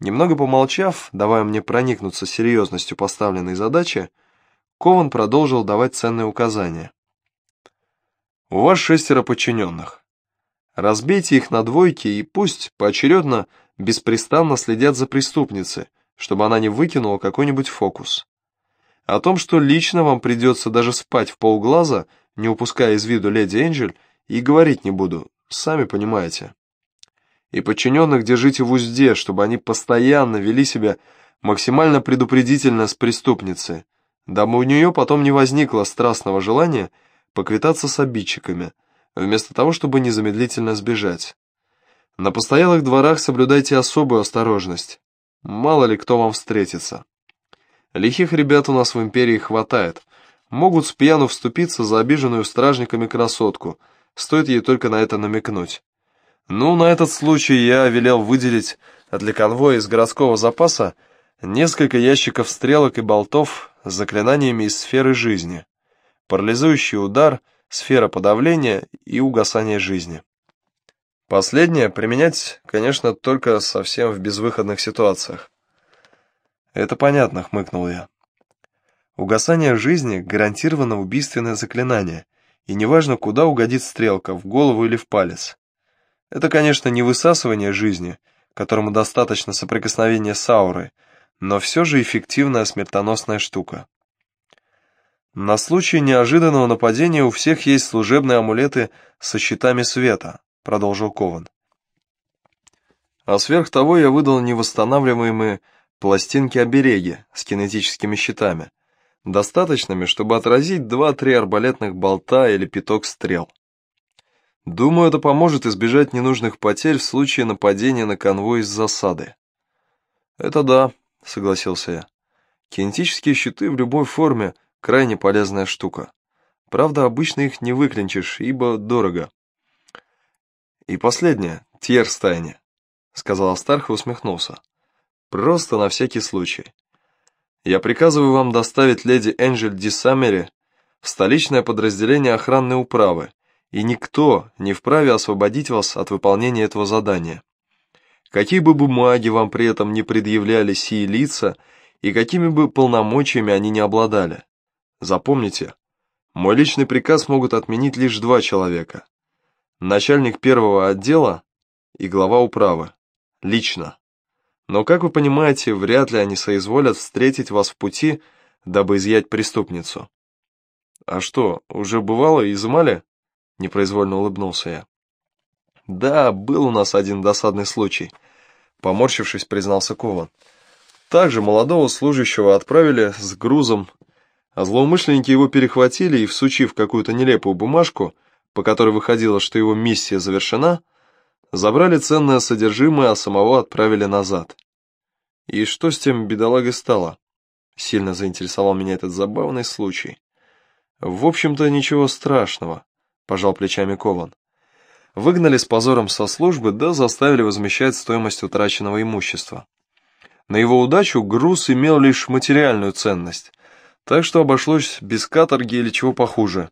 Немного помолчав, давая мне проникнуться серьезностью поставленной задачи, Кован продолжил давать ценные указания. «У вас шестеро подчиненных. Разбейте их на двойки и пусть поочередно беспрестанно следят за преступницей, чтобы она не выкинула какой-нибудь фокус. О том, что лично вам придется даже спать в полглаза, не упуская из виду леди Энджель, и говорить не буду, сами понимаете. И подчиненных держите в узде, чтобы они постоянно вели себя максимально предупредительно с преступницей, дабы у нее потом не возникло страстного желания поквитаться с обидчиками, вместо того, чтобы незамедлительно сбежать. На постоялых дворах соблюдайте особую осторожность. Мало ли кто вам встретится. Лихих ребят у нас в империи хватает. Могут с пьяну вступиться за обиженную стражниками красотку, стоит ей только на это намекнуть. Ну, на этот случай я велел выделить для конвоя из городского запаса несколько ящиков стрелок и болтов с заклинаниями из сферы жизни. Парализующий удар, сфера подавления и угасания жизни. Последнее применять, конечно, только совсем в безвыходных ситуациях. «Это понятно», — хмыкнул я. «Угасание жизни — гарантированно убийственное заклинание, и неважно, куда угодит стрелка, в голову или в палец. Это, конечно, не высасывание жизни, которому достаточно соприкосновения с аурой, но все же эффективная смертоносная штука. На случай неожиданного нападения у всех есть служебные амулеты со щитами света, продолжил Кован. А сверх того я выдал невосстанавливаемые пластинки-обереги с кинетическими щитами, достаточными, чтобы отразить два-три арбалетных болта или пяток стрел. Думаю, это поможет избежать ненужных потерь в случае нападения на конвой из засады. Это да, согласился я. Кинетические щиты в любой форме – крайне полезная штука. Правда, обычно их не выклинчишь, ибо дорого. И последнее, Тьерстайне, сказал Астарх и усмехнулся. Просто на всякий случай. Я приказываю вам доставить леди Энджель Ди Саммери в столичное подразделение охранной управы, и никто не вправе освободить вас от выполнения этого задания. Какие бы бумаги вам при этом не предъявляли сии лица, и какими бы полномочиями они не обладали. Запомните, мой личный приказ могут отменить лишь два человека. Начальник первого отдела и глава управы. Лично. Но, как вы понимаете, вряд ли они соизволят встретить вас в пути, дабы изъять преступницу. А что, уже бывало, изымали? Непроизвольно улыбнулся я. Да, был у нас один досадный случай. Поморщившись, признался Кован. Также молодого служащего отправили с грузом, а злоумышленники его перехватили и, всучив какую-то нелепую бумажку, по которой выходило, что его миссия завершена, Забрали ценное содержимое, а самого отправили назад. И что с тем бедолагой стало? Сильно заинтересовал меня этот забавный случай. В общем-то, ничего страшного, пожал плечами Кован. Выгнали с позором со службы, да заставили возмещать стоимость утраченного имущества. На его удачу груз имел лишь материальную ценность, так что обошлось без каторги или чего похуже.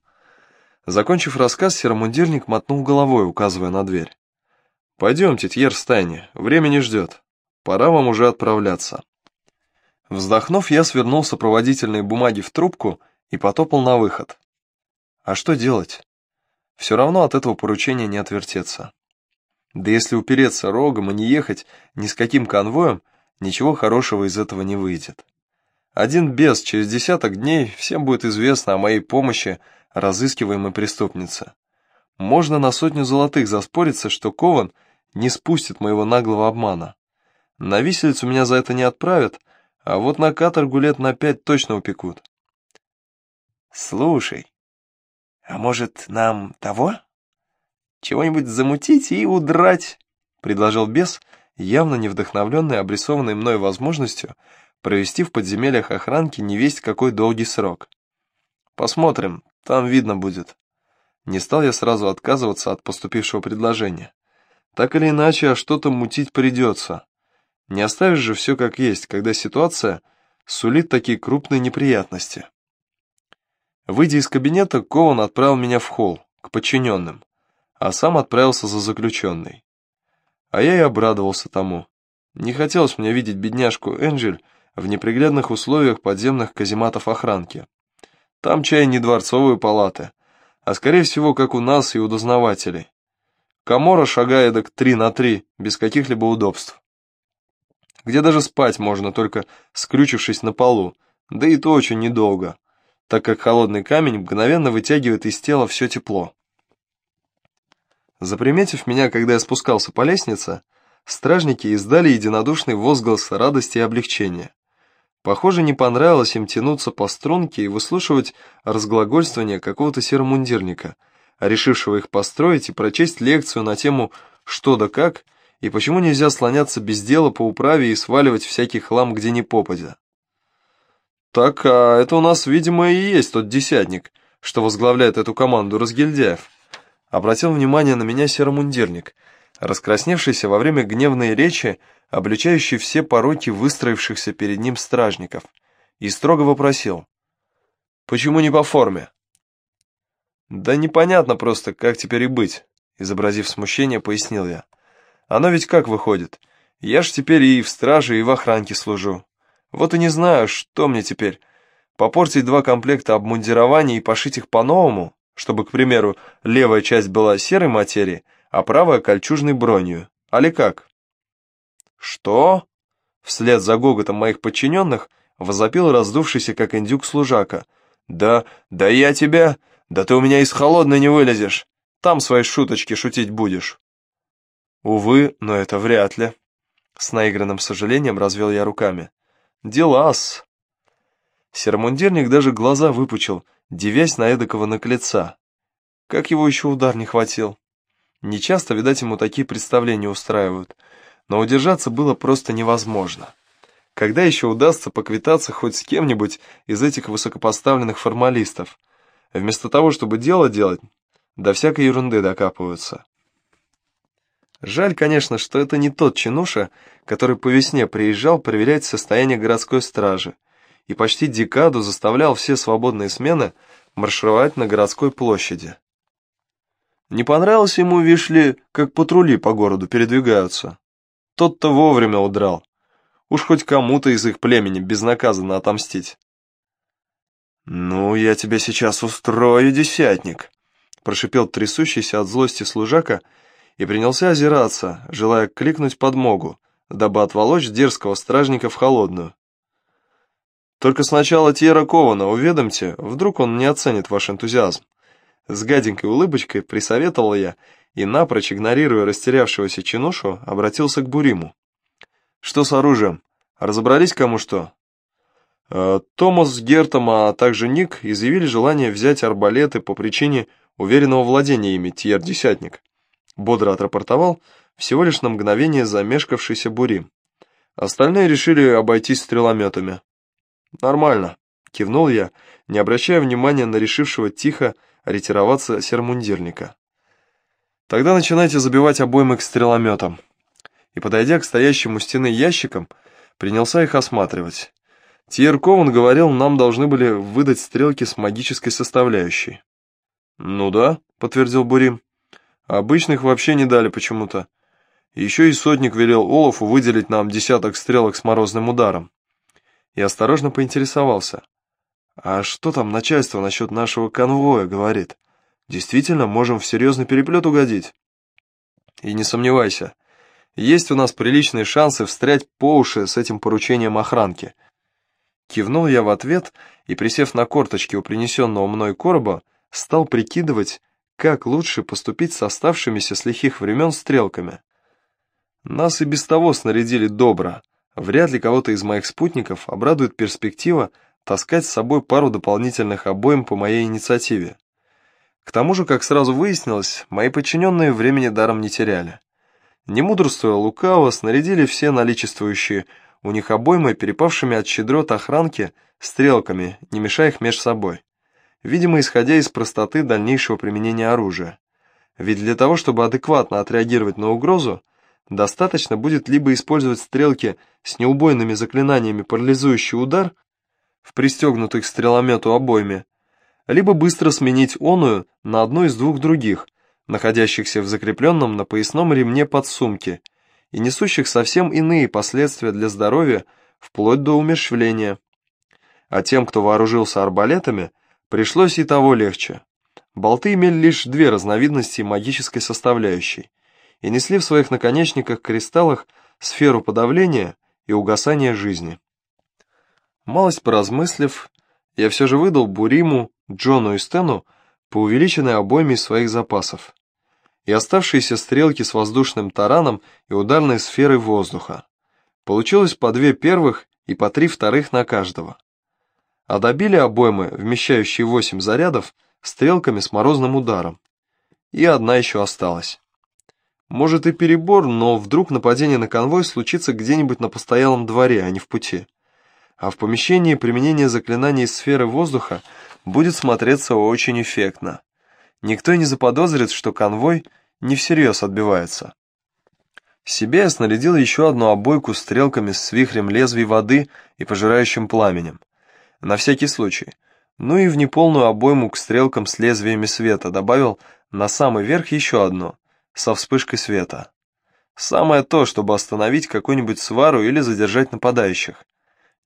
Закончив рассказ, серомундирник мотнул головой, указывая на дверь. «Пойдемте, Тьер Стайни, время не ждет. Пора вам уже отправляться». Вздохнув, я свернул сопроводительные бумаги в трубку и потопал на выход. А что делать? Все равно от этого поручения не отвертеться. Да если упереться рогом и не ехать ни с каким конвоем, ничего хорошего из этого не выйдет. Один без, через десяток дней всем будет известно о моей помощи разыскиваемой преступнице. Можно на сотню золотых заспориться, что Кован не спустит моего наглого обмана. На виселицу меня за это не отправят, а вот на каторгу лет на пять точно упекут. Слушай, а может нам того? Чего-нибудь замутить и удрать? Предложил бес, явно не вдохновленный обрисованной мной возможностью провести в подземельях охранки не весть какой долгий срок. Посмотрим, там видно будет. Не стал я сразу отказываться от поступившего предложения. Так или иначе, а что-то мутить придется. Не оставишь же все как есть, когда ситуация сулит такие крупные неприятности. Выйдя из кабинета, Кован отправил меня в холл, к подчиненным, а сам отправился за заключенной. А я и обрадовался тому. Не хотелось мне видеть бедняжку Энджель в неприглядных условиях подземных казематов охранки. Там чай не дворцовые палаты, а скорее всего, как у нас и у дознавателей. Камора шагает так три на три, без каких-либо удобств. Где даже спать можно, только скрючившись на полу, да и то очень недолго, так как холодный камень мгновенно вытягивает из тела все тепло. Заприметив меня, когда я спускался по лестнице, стражники издали единодушный возглас радости и облегчения. Похоже, не понравилось им тянуться по струнке и выслушивать разглагольствование какого-то серомундирника, решившего их построить и прочесть лекцию на тему «что да как» и почему нельзя слоняться без дела по управе и сваливать всякий хлам где ни попадя. Так, а это у нас, видимо, и есть тот десятник, что возглавляет эту команду разгильдяев. Обратил внимание на меня серомундирник, раскрасневшийся во время гневной речи, обличающий все пороки выстроившихся перед ним стражников, и строго вопросил. «Почему не по форме?» «Да непонятно просто, как теперь и быть», изобразив смущение, пояснил я. «Оно ведь как выходит? Я ж теперь и в страже, и в охранке служу. Вот и не знаю, что мне теперь, попортить два комплекта обмундирования и пошить их по-новому, чтобы, к примеру, левая часть была серой материи, а правая кольчужной бронью. Али как? Что? Вслед за гоготом моих подчиненных возопил раздувшийся, как индюк, служака. Да, да я тебя, да ты у меня из холодной не вылезешь. Там свои шуточки шутить будешь. Увы, но это вряд ли. С наигранным сожалением развел я руками. Дела-с. Сермундирник даже глаза выпучил, девясь на эдакого наклеца. Как его еще удар не хватил? Нечасто, видать, ему такие представления устраивают, но удержаться было просто невозможно. Когда еще удастся поквитаться хоть с кем-нибудь из этих высокопоставленных формалистов? Вместо того, чтобы дело делать, до всякой ерунды докапываются. Жаль, конечно, что это не тот чинуша, который по весне приезжал проверять состояние городской стражи и почти декаду заставлял все свободные смены маршировать на городской площади. Не понравилось ему, вишли, как патрули по городу передвигаются. Тот-то вовремя удрал. Уж хоть кому-то из их племени безнаказанно отомстить. «Ну, я тебя сейчас устрою, десятник», — прошипел трясущийся от злости служака и принялся озираться, желая кликнуть подмогу, дабы отволочь дерзкого стражника в холодную. «Только сначала Тьера Кована уведомьте, вдруг он не оценит ваш энтузиазм». С гаденькой улыбочкой присоветовал я и, напрочь игнорируя растерявшегося чинушу, обратился к Буриму. «Что с оружием? Разобрались кому что?» э, Томас с Гертом, а также Ник изъявили желание взять арбалеты по причине уверенного владения ими Тьер-десятник. Бодро отрапортовал всего лишь на мгновение замешкавшийся Бурим. Остальные решили обойтись стрелометами. «Нормально», — кивнул я, не обращая внимания на решившего тихо ретироваться сермундирника. Тогда начинайте забивать обоймы к стрелометам. И, подойдя к стоящему стены ящикам, принялся их осматривать. Тьер Кован говорил, нам должны были выдать стрелки с магической составляющей. «Ну да», — подтвердил Бурим. «Обычных вообще не дали почему-то. Еще и сотник велел Олафу выделить нам десяток стрелок с морозным ударом. И осторожно поинтересовался. А что там начальство насчет нашего конвоя говорит? Действительно, можем в серьезный переплет угодить? И не сомневайся, есть у нас приличные шансы встрять по уши с этим поручением охранки. Кивнул я в ответ и, присев на корточки у принесенного мной короба, стал прикидывать, как лучше поступить с оставшимися с лихих времен стрелками. Нас и без того снарядили добро. Вряд ли кого-то из моих спутников обрадует перспектива таскать с собой пару дополнительных обоим по моей инициативе. К тому же, как сразу выяснилось, мои подчиненные времени даром не теряли. Не мудрствуя лукаво, снарядили все наличествующие у них обоймы, перепавшими от щедрот охранки, стрелками, не мешая их меж собой. Видимо, исходя из простоты дальнейшего применения оружия. Ведь для того, чтобы адекватно отреагировать на угрозу, достаточно будет либо использовать стрелки с неубойными заклинаниями парализующий удар, в пристегнутых стреломету обойме, либо быстро сменить оную на одну из двух других, находящихся в закрепленном на поясном ремне подсумке, и несущих совсем иные последствия для здоровья, вплоть до умерщвления. А тем, кто вооружился арбалетами, пришлось и того легче. Болты имели лишь две разновидности магической составляющей и несли в своих наконечниках-кристаллах сферу подавления и угасания жизни. Малость поразмыслив, я все же выдал Буриму, Джону и Стэну по увеличенной обойме своих запасов и оставшиеся стрелки с воздушным тараном и ударной сферой воздуха. Получилось по две первых и по три вторых на каждого. А добили обоймы, вмещающие восемь зарядов, стрелками с морозным ударом. И одна еще осталась. Может и перебор, но вдруг нападение на конвой случится где-нибудь на постоялом дворе, а не в пути. А в помещении применение заклинаний сферы воздуха будет смотреться очень эффектно. Никто не заподозрит, что конвой не всерьез отбивается. Себе я снарядил еще одну обойку стрелками с вихрем лезвий воды и пожирающим пламенем. На всякий случай. Ну и в неполную обойму к стрелкам с лезвиями света добавил на самый верх еще одно, со вспышкой света. Самое то, чтобы остановить какую-нибудь свару или задержать нападающих.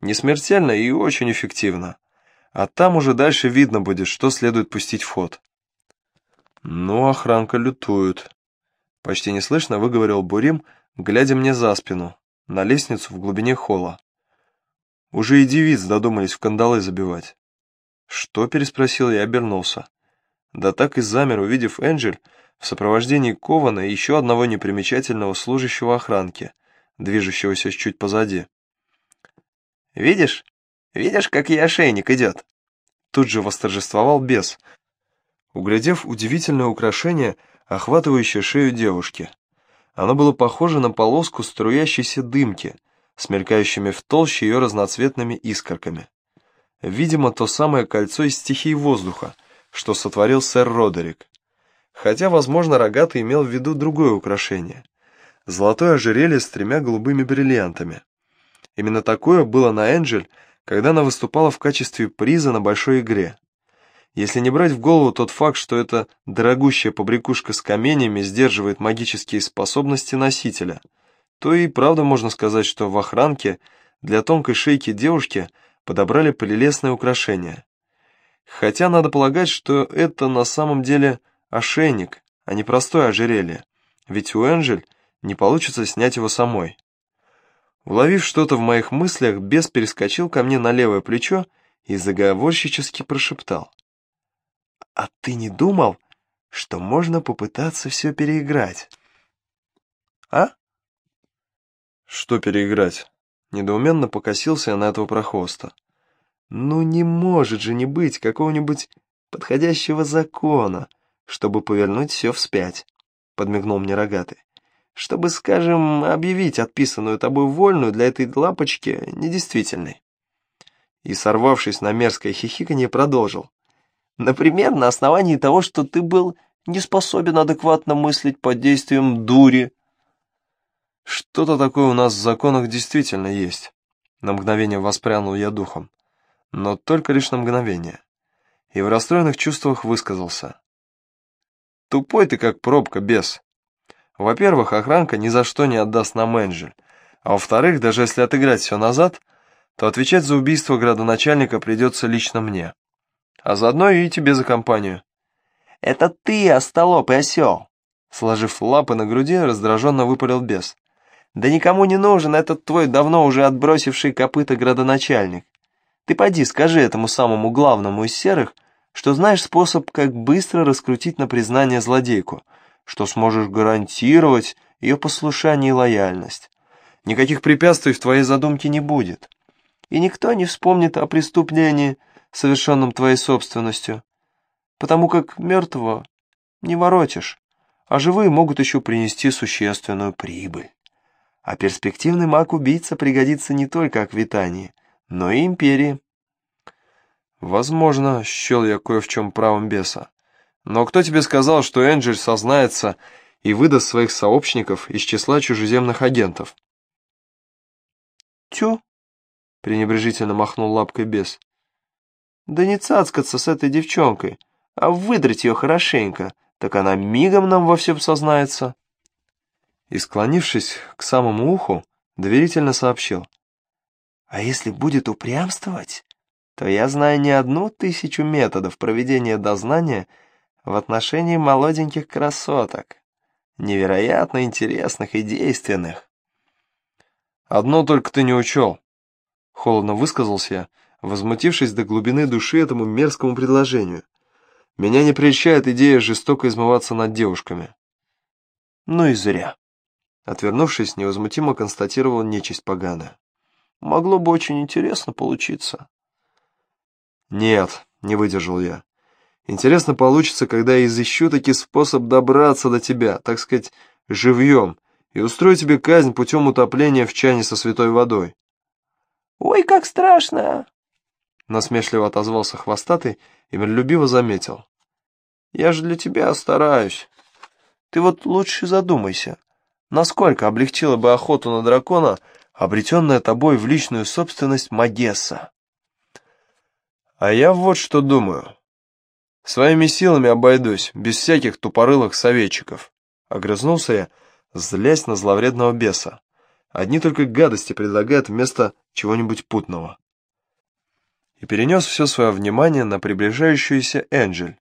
Не смертельно и очень эффективно. А там уже дальше видно будет, что следует пустить в ход. Ну, охранка лютует. Почти неслышно выговорил Бурим, глядя мне за спину, на лестницу в глубине холла. Уже и девиц додумались в кандалы забивать. «Что?» — переспросил я обернулся. Да так и замер, увидев Энджель в сопровождении Кована и еще одного непримечательного служащего охранки, движущегося чуть позади. «Видишь? Видишь, как ей ошейник идет?» Тут же восторжествовал бес, углядев удивительное украшение, охватывающее шею девушки. Оно было похоже на полоску струящейся дымки, смелькающими в толще ее разноцветными искорками. Видимо, то самое кольцо из стихии воздуха, что сотворил сэр Родерик. Хотя, возможно, рогатый имел в виду другое украшение. Золотое ожерелье с тремя голубыми бриллиантами. Именно такое было на Энджель, когда она выступала в качестве приза на большой игре. Если не брать в голову тот факт, что эта дорогущая побрякушка с каменями сдерживает магические способности носителя, то и правда можно сказать, что в охранке для тонкой шейки девушки подобрали прелестное украшение. Хотя надо полагать, что это на самом деле ошейник, а не простое ожерелье, ведь у Энджель не получится снять его самой. Уловив что-то в моих мыслях, бес перескочил ко мне на левое плечо и заговорщически прошептал. «А ты не думал, что можно попытаться все переиграть?» «А?» «Что переиграть?» Недоуменно покосился я на этого прохвоста. «Ну не может же не быть какого-нибудь подходящего закона, чтобы повернуть все вспять», — подмигнул мне рогатый. «Чтобы, скажем, объявить отписанную тобой вольную для этой лапочки недействительной». И, сорвавшись на мерзкое хихиканье, продолжил. «Например, на основании того, что ты был не способен адекватно мыслить под действием дури». «Что-то такое у нас в законах действительно есть», — на мгновение воспрянул я духом. Но только лишь на мгновение. И в расстроенных чувствах высказался. Тупой ты как пробка, без. Во-первых, охранка ни за что не отдаст нам Энджель, а во-вторых, даже если отыграть все назад, то отвечать за убийство градоначальника придется лично мне. А заодно и тебе за компанию. «Это ты, остолоп и осел!» Сложив лапы на груди, раздраженно выпалил бес. «Да никому не нужен этот твой давно уже отбросивший копыта градоначальник. Ты поди скажи этому самому главному из серых, что знаешь способ, как быстро раскрутить на признание злодейку, что сможешь гарантировать ее послушание и лояльность. Никаких препятствий в твоей задумке не будет. И никто не вспомнит о преступлении, совершенном твоей собственностью, потому как мертвого не воротишь, а живые могут еще принести существенную прибыль. А перспективный маг-убийца пригодится не только Аквитании, но и империи. Возможно, счел я кое в чем правом беса. Но кто тебе сказал, что Энджель сознается и выдаст своих сообщников из числа чужеземных агентов? Тю, пренебрежительно махнул лапкой бес. Да не цацкаться с этой девчонкой, а выдрать ее хорошенько, так она мигом нам во всем сознается. И, склонившись к самому уху, доверительно сообщил. «А если будет упрямствовать, то я знаю не одну тысячу методов проведения дознания в отношении молоденьких красоток, невероятно интересных и действенных. «Одно только ты не учел», — холодно высказался я, возмутившись до глубины души этому мерзкому предложению. «Меня не прельщает идея жестоко измываться над девушками». «Ну и зря», — отвернувшись, невозмутимо констатировал нечисть поганая. «Могло бы очень интересно получиться». «Нет», — не выдержал я. «Интересно получится, когда я изыщу таки способ добраться до тебя, так сказать, живьем, и устрою тебе казнь путем утопления в чане со святой водой». «Ой, как страшно!» Насмешливо отозвался хвостатый и миролюбиво заметил. «Я же для тебя стараюсь. Ты вот лучше задумайся, насколько облегчила бы охоту на дракона, обретенная тобой в личную собственность Магесса?» А я вот что думаю. Своими силами обойдусь, без всяких тупорылых советчиков. Огрызнулся я, злясь на зловредного беса. Одни только гадости предлагают вместо чего-нибудь путного. И перенес все свое внимание на приближающуюся Энджель,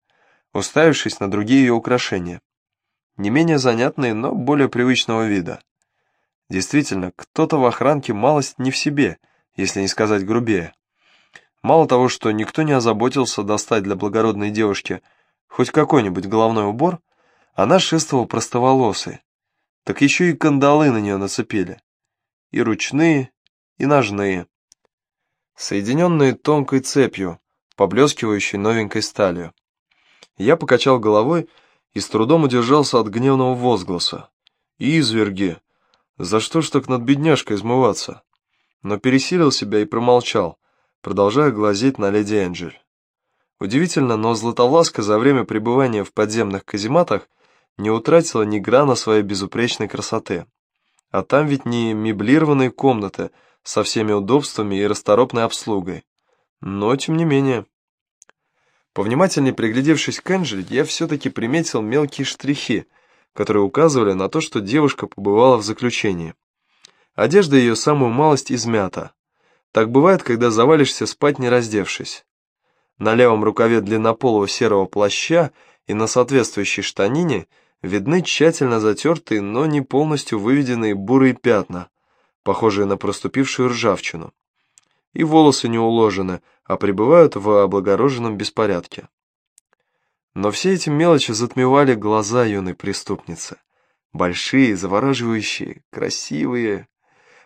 уставившись на другие ее украшения. Не менее занятные, но более привычного вида. Действительно, кто-то в охранке малость не в себе, если не сказать грубее. Мало того, что никто не озаботился достать для благородной девушки хоть какой-нибудь головной убор, она шествовала простоволосой, так еще и кандалы на нее нацепили. И ручные, и ножные. Соединенные тонкой цепью, поблескивающей новенькой сталью. Я покачал головой и с трудом удержался от гневного возгласа. «Изверги! За что ж так над бедняжкой измываться?» Но пересилил себя и промолчал, продолжая глазеть на леди Энджель. Удивительно, но Златовласка за время пребывания в подземных казематах не утратила ни грана своей безупречной красоты. А там ведь не меблированные комнаты со всеми удобствами и расторопной обслугой. Но, тем не менее... Повнимательнее приглядевшись к Энджель, я все-таки приметил мелкие штрихи, которые указывали на то, что девушка побывала в заключении. Одежда ее самую малость измята, так бывает, когда завалишься спать, не раздевшись. На левом рукаве длиннополого серого плаща и на соответствующей штанине видны тщательно затертые, но не полностью выведенные бурые пятна, похожие на проступившую ржавчину. И волосы не уложены, а пребывают в облагороженном беспорядке. Но все эти мелочи затмевали глаза юной преступницы. Большие, завораживающие, красивые,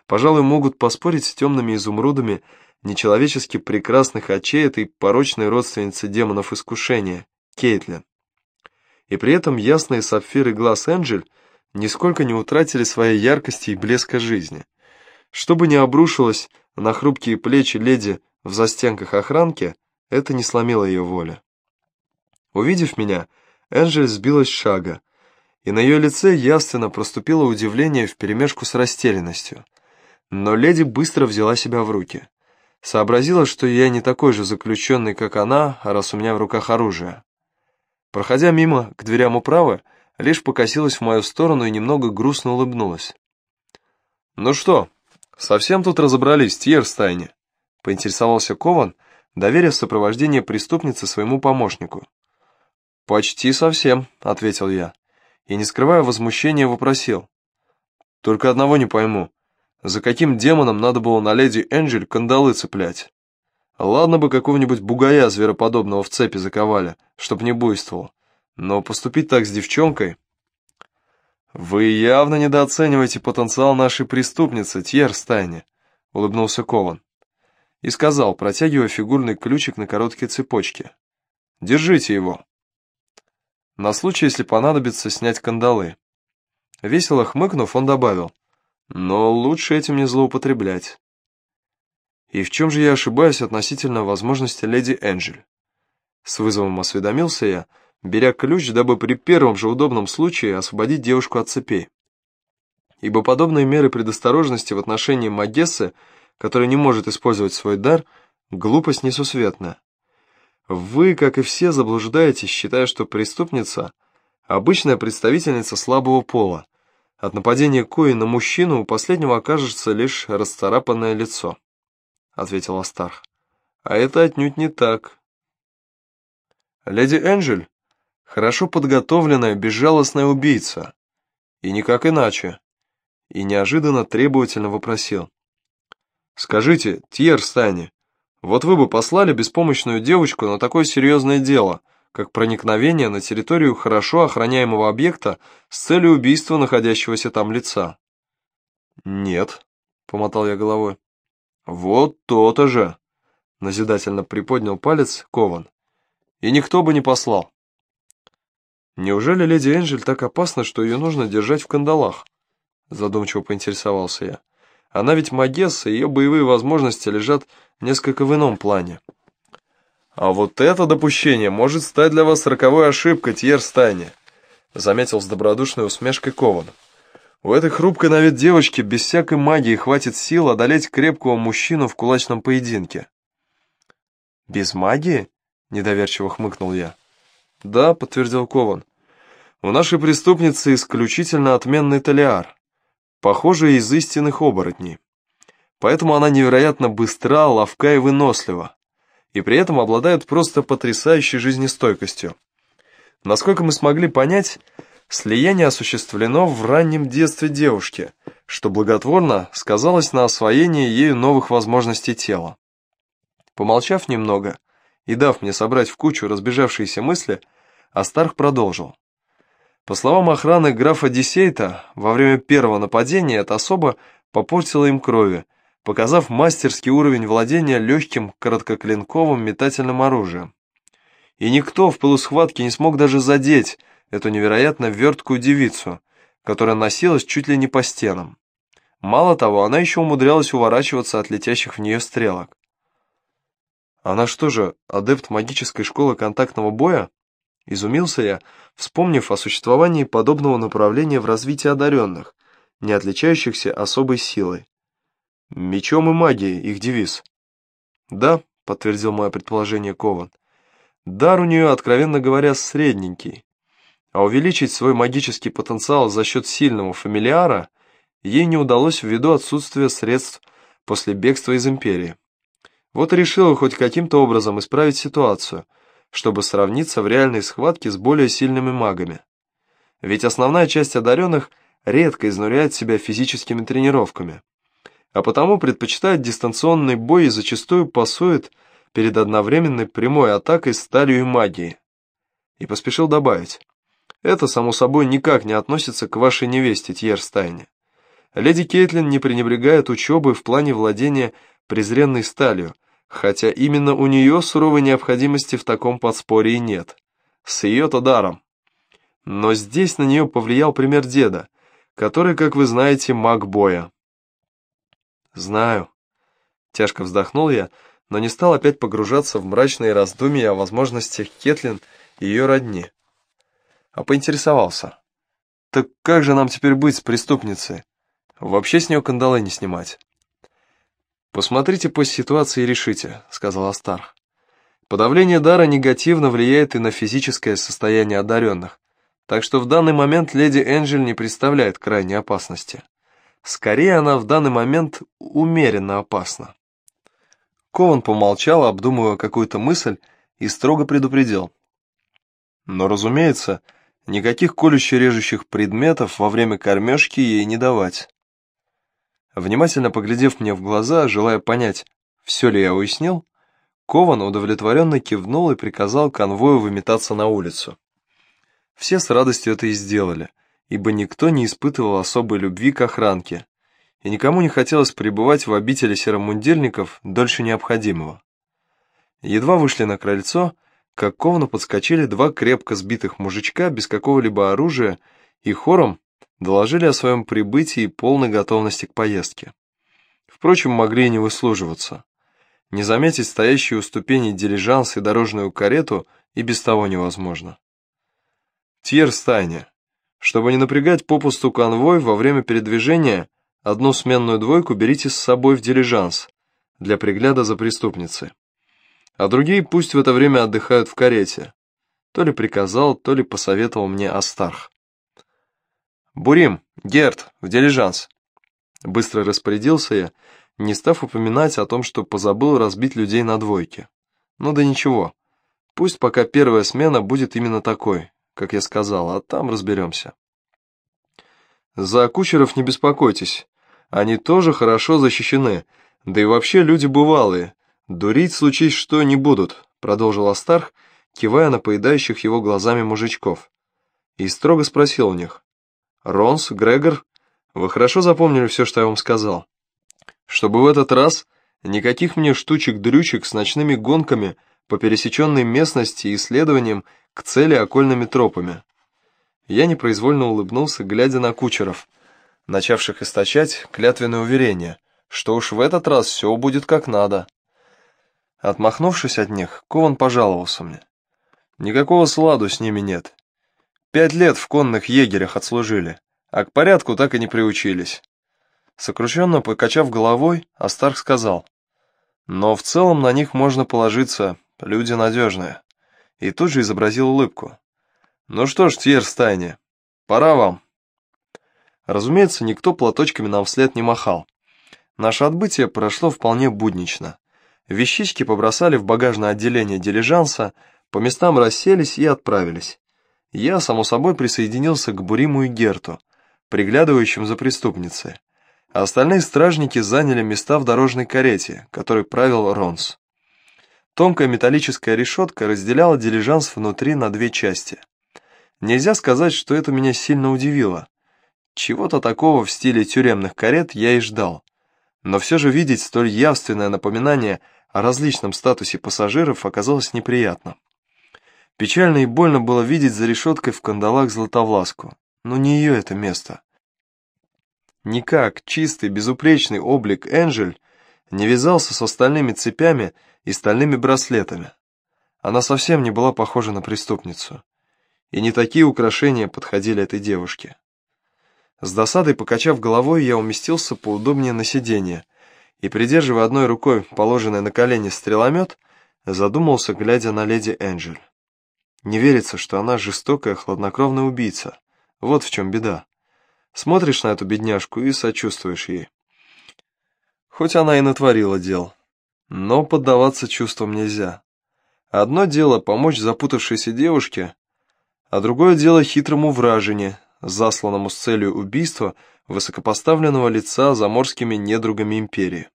пожалуй, могут поспорить с темными изумрудами нечеловечески прекрасных очей этой порочной родственницы демонов искушения, Кейтлин. И при этом ясные сапфиры глаз Энджель нисколько не утратили своей яркости и блеска жизни. Чтобы не обрушилось на хрупкие плечи леди в застенках охранки, это не сломило ее воли. Увидев меня, Энджель сбилась с шага, и на ее лице явственно проступило удивление вперемешку с растерянностью. Но леди быстро взяла себя в руки. Сообразила, что я не такой же заключенный, как она, раз у меня в руках оружие. Проходя мимо к дверям управы, лишь покосилась в мою сторону и немного грустно улыбнулась. «Ну что, совсем тут разобрались, Тьерстайне?» — поинтересовался Кован, доверив сопровождение преступницы своему помощнику. «Почти совсем», — ответил я, и, не скрывая возмущения, вопросил. «Только одного не пойму. За каким демоном надо было на леди Энджель кандалы цеплять? Ладно бы какого-нибудь бугая звероподобного в цепи заковали, чтоб не буйствовал. Но поступить так с девчонкой... «Вы явно недооцениваете потенциал нашей преступницы, Тьерстайне», — улыбнулся Кован. И сказал, протягивая фигурный ключик на короткой цепочке. «Держите его». На случай, если понадобится снять кандалы. Весело хмыкнув, он добавил. Но лучше этим не злоупотреблять. И в чем же я ошибаюсь относительно возможности леди Энджель? С вызовом осведомился я, беря ключ, дабы при первом же удобном случае освободить девушку от цепей. Ибо подобные меры предосторожности в отношении Магессы, которая не может использовать свой дар, глупость несусветная. Вы, как и все, заблуждаетесь, считая, что преступница – обычная представительница слабого пола, От нападения Кои на мужчину у последнего окажется лишь расцарапанное лицо, ответил Астарх. А это отнюдь не так. Леди Энджель — хорошо подготовленная, безжалостная убийца. И никак иначе. И неожиданно требовательно вопросил. «Скажите, Тьер Стани, вот вы бы послали беспомощную девочку на такое серьезное дело, как проникновение на территорию хорошо охраняемого объекта с целью убийства находящегося там лица?» «Нет», — помотал я головой. «Вот то-то же», — назидательно приподнял палец Кован и никто бы не послал. Неужели леди Энджель так опасна, что ее нужно держать в кандалах? Задумчиво поинтересовался я. Она ведь магесса, ее боевые возможности лежат несколько в ином плане. А вот это допущение может стать для вас роковой ошибкой, Тьер Стайни, заметил с добродушной усмешкой Кован. У этой хрупкой на вид девочки без всякой магии хватит сил одолеть крепкого мужчину в кулачном поединке. Без магии? Недоверчиво хмыкнул я. Да, подтвердил Кован. У нашей преступницы исключительно отменный талиар. Похоже, из истинных оборотней. Поэтому она невероятно быстра, ловка и вынослива. И при этом обладает просто потрясающей жизнестойкостью. Насколько мы смогли понять, слияние осуществлено в раннем детстве девушки, что благотворно сказалось на освоении ею новых возможностей тела. Помолчав немного, и дав мне собрать в кучу разбежавшиеся мысли, Астарх продолжил. По словам охраны графа Дисейта, во время первого нападения эта особа попортила им крови, показав мастерский уровень владения легким короткоклинковым метательным оружием. И никто в пылу схватки не смог даже задеть эту невероятно верткую девицу, которая носилась чуть ли не по стенам. Мало того, она еще умудрялась уворачиваться от летящих в нее стрелок. Она что же, адепт магической школы контактного боя? Изумился я, вспомнив о существовании подобного направления в развитии одаренных, не отличающихся особой силой. Мечом и магией их девиз. Да, подтвердил мое предположение Кован. Дар у нее, откровенно говоря, средненький. А увеличить свой магический потенциал за счет сильного фамилиара ей не удалось ввиду отсутствия средств после бегства из Империи. Вот и решила хоть каким-то образом исправить ситуацию, чтобы сравниться в реальной схватке с более сильными магами. Ведь основная часть одаренных редко изнуряет себя физическими тренировками, а потому предпочитает дистанционный бой и зачастую пасует перед одновременной прямой атакой сталью и магией. И поспешил добавить, это, само собой, никак не относится к вашей невесте, Тьерстайне. Леди Кейтлин не пренебрегает учебой в плане владения презренной сталью, хотя именно у нее суровой необходимости в таком подспорье нет. С ее-то даром. Но здесь на нее повлиял пример деда, который, как вы знаете, маг боя. «Знаю», — тяжко вздохнул я, но не стал опять погружаться в мрачные раздумья о возможностях Кетлин и ее родни. А поинтересовался. «Так как же нам теперь быть с преступницей? Вообще с нее кандалы не снимать». «Посмотрите по ситуации и решите», — сказал Астар. «Подавление дара негативно влияет и на физическое состояние одаренных, так что в данный момент леди Энджель не представляет крайней опасности. Скорее, она в данный момент умеренно опасна». Кован помолчал, обдумывая какую-то мысль, и строго предупредил. «Но, разумеется, никаких колюще-режущих предметов во время кормежки ей не давать». Внимательно поглядев мне в глаза, желая понять, все ли я уяснил, Кован удовлетворенно кивнул и приказал конвою выметаться на улицу. Все с радостью это и сделали, ибо никто не испытывал особой любви к охранке, и никому не хотелось пребывать в обители серомундельников дольше необходимого. Едва вышли на крыльцо, как Ковану подскочили два крепко сбитых мужичка без какого-либо оружия и хором доложили о своем прибытии и полной готовности к поездке. Впрочем, могли и не выслуживаться. Не заметить стоящую у ступеней дилижанс и дорожную карету и без того невозможно. Тьер Стайне. Чтобы не напрягать попусту конвой во время передвижения, одну сменную двойку берите с собой в дилижанс для пригляда за преступницей. А другие пусть в это время отдыхают в карете. То ли приказал, то ли посоветовал мне Астарх. «Бурим, Герт, в дилижанс!» Быстро распорядился я, не став упоминать о том, что позабыл разбить людей на двойке. Ну да ничего, пусть пока первая смена будет именно такой, как я сказал, а там разберемся. За кучеров не беспокойтесь, они тоже хорошо защищены, да и вообще люди бывалые, дурить случись что не будут, продолжил Астарх, кивая на поедающих его глазами мужичков. И строго спросил у них. «Ронс, Грегор, вы хорошо запомнили все, что я вам сказал? Чтобы в этот раз никаких мне штучек-дрючек с ночными гонками по пересеченной местности и исследованием к цели окольными тропами». Я непроизвольно улыбнулся, глядя на кучеров, начавших источать клятвенное уверение, что уж в этот раз все будет как надо. Отмахнувшись от них, Кован пожаловался мне. Никакого сладу с ними нет. Пять лет в конных егерях отслужили, а к порядку так и не приучились. Сокрушенно покачав головой, Астарх сказал, «Но в целом на них можно положиться, люди надежные». И тут же изобразил улыбку. «Ну что ж, Тьерстайне, пора вам». Разумеется, никто платочками нам вслед не махал. Наше отбытие прошло вполне буднично. Вещички побросали в багажное отделение дилижанса, по местам расселись и отправились. Я, само собой, присоединился к Буриму и Герту, приглядывающим за преступницей. А остальные стражники заняли места в дорожной карете, которой правил Ронс. Тонкая металлическая решетка разделяла дилижанс внутри на две части. Нельзя сказать, что это меня сильно удивило. Чего-то такого в стиле тюремных карет я и ждал. Но все же видеть столь явственное напоминание о различном статусе пассажиров оказалось неприятно. Печально и больно было видеть за решеткой в кандалах Златовласку, но не ее это место. Никак чистый, безупречный облик Энджель не вязался с остальными цепями и стальными браслетами. Она совсем не была похожа на преступницу. И не такие украшения подходили этой девушке. С досадой покачав головой, я уместился поудобнее на сиденье и, придерживая одной рукой положенный на колени стреломет, задумался, глядя на леди Энджель. Не верится, что она жестокая, хладнокровная убийца. Вот в чем беда. Смотришь на эту бедняжку и сочувствуешь ей. Хоть она и натворила дел. Но поддаваться чувствам нельзя. Одно дело помочь запутавшейся девушке, а другое дело хитрому вражине, засланному с целью убийства высокопоставленного лица заморскими недругами империи.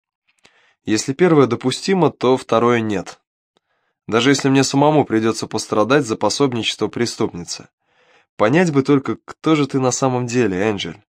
Если первое допустимо, то второе нет даже если мне самому придется пострадать за пособничество преступницы. Понять бы только, кто же ты на самом деле, Энджель.